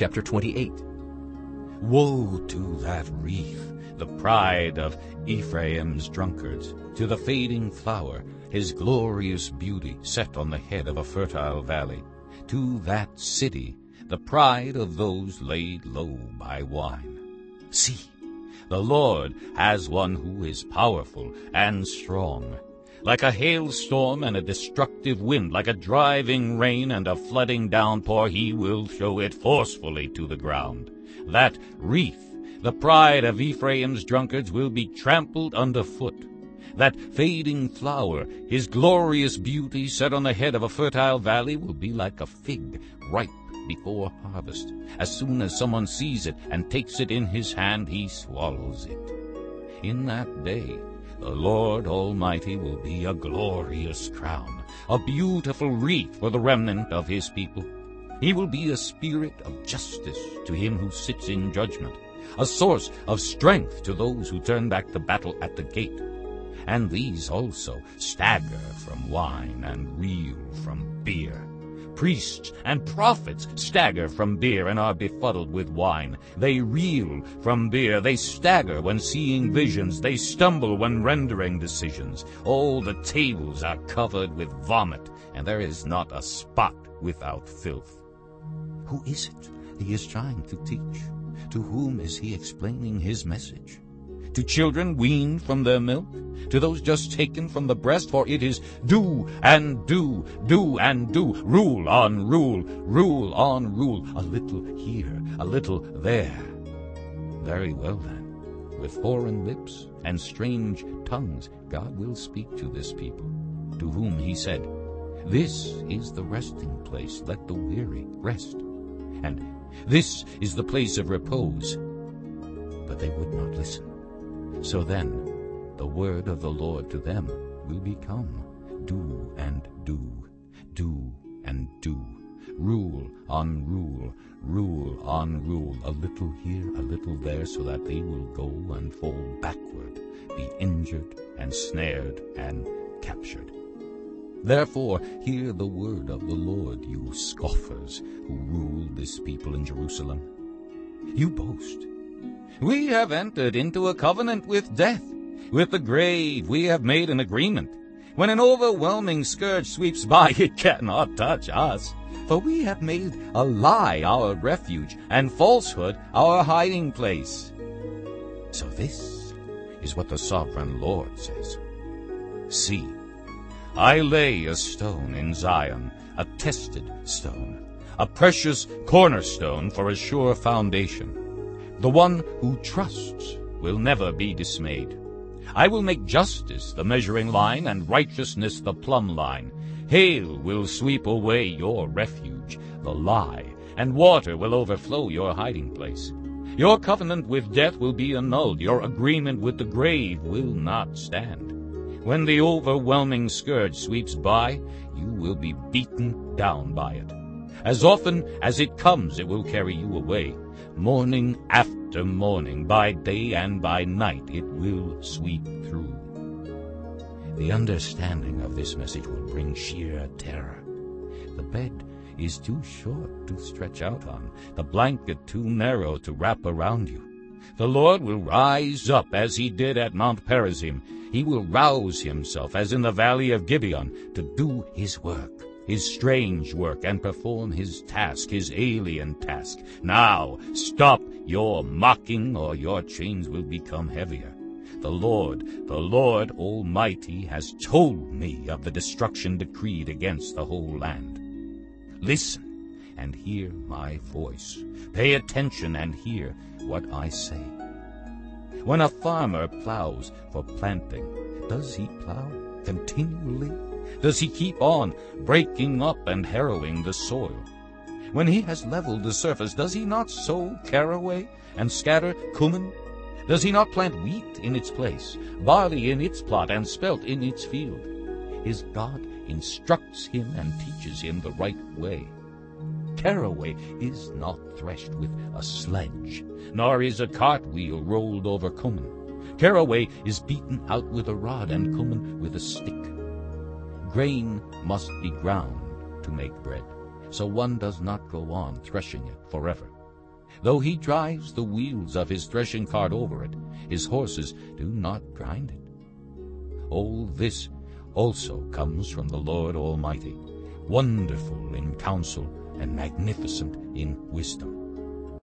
chapter 28. Woe to that wreath, the pride of Ephraim's drunkards, to the fading flower, his glorious beauty set on the head of a fertile valley, to that city, the pride of those laid low by wine. See, the Lord has one who is powerful and strong. Like a hailstorm and a destructive wind, like a driving rain and a flooding downpour, he will show it forcefully to the ground. That wreath, the pride of Ephraim's drunkards, will be trampled underfoot. That fading flower, his glorious beauty set on the head of a fertile valley, will be like a fig ripe before harvest. As soon as someone sees it and takes it in his hand, he swallows it. In that day, the Lord Almighty will be a glorious crown, a beautiful wreath for the remnant of his people. He will be a spirit of justice to him who sits in judgment, a source of strength to those who turn back the battle at the gate. And these also stagger from wine and reel from beer. Priests and prophets stagger from beer and are befuddled with wine. They reel from beer. They stagger when seeing visions. They stumble when rendering decisions. All the tables are covered with vomit, and there is not a spot without filth. Who is it he is trying to teach? To whom is he explaining his message? To children weaned from their milk, to those just taken from the breast, for it is do and do, do and do, rule on rule, rule on rule, a little here, a little there. Very well then, with foreign lips and strange tongues, God will speak to this people, to whom he said, This is the resting place, let the weary rest. And this is the place of repose. But they would not listen. So then, the word of the Lord to them will become, Do and do, do and do, rule on rule, rule on rule, a little here, a little there, so that they will go and fall backward, be injured and snared and captured. Therefore, hear the word of the Lord, you scoffers who rule this people in Jerusalem. You boast, we have entered into a covenant with death. With the grave we have made an agreement. When an overwhelming scourge sweeps by, it cannot touch us. For we have made a lie our refuge, and falsehood our hiding place. So this is what the sovereign Lord says. See, I lay a stone in Zion, a tested stone, a precious cornerstone for a sure foundation. The one who trusts will never be dismayed. I will make justice the measuring line and righteousness the plumb line. Hail will sweep away your refuge, the lie, and water will overflow your hiding place. Your covenant with death will be annulled. Your agreement with the grave will not stand. When the overwhelming scourge sweeps by, you will be beaten down by it. As often as it comes, it will carry you away. Morning after morning, by day and by night, it will sweep through. The understanding of this message will bring sheer terror. The bed is too short to stretch out on, the blanket too narrow to wrap around you. The Lord will rise up as he did at Mount Perazim. He will rouse himself as in the valley of Gibeon to do his work his strange work, and perform his task, his alien task. Now stop your mocking, or your chains will become heavier. The Lord, the Lord Almighty, has told me of the destruction decreed against the whole land. Listen and hear my voice. Pay attention and hear what I say. When a farmer plows for planting, does he plow continually? Does he keep on breaking up and harrowing the soil? When he has leveled the surface, does he not sow caraway and scatter cumin? Does he not plant wheat in its place, barley in its plot, and spelt in its field? His God instructs him and teaches him the right way. Caraway is not threshed with a sledge, nor is a cartwheel rolled over cumin. Caraway is beaten out with a rod, and cumin with a stick. Grain must be ground to make bread, so one does not go on threshing it forever. Though he drives the wheels of his threshing cart over it, his horses do not grind it. All this also comes from the Lord Almighty, wonderful in counsel and magnificent in wisdom.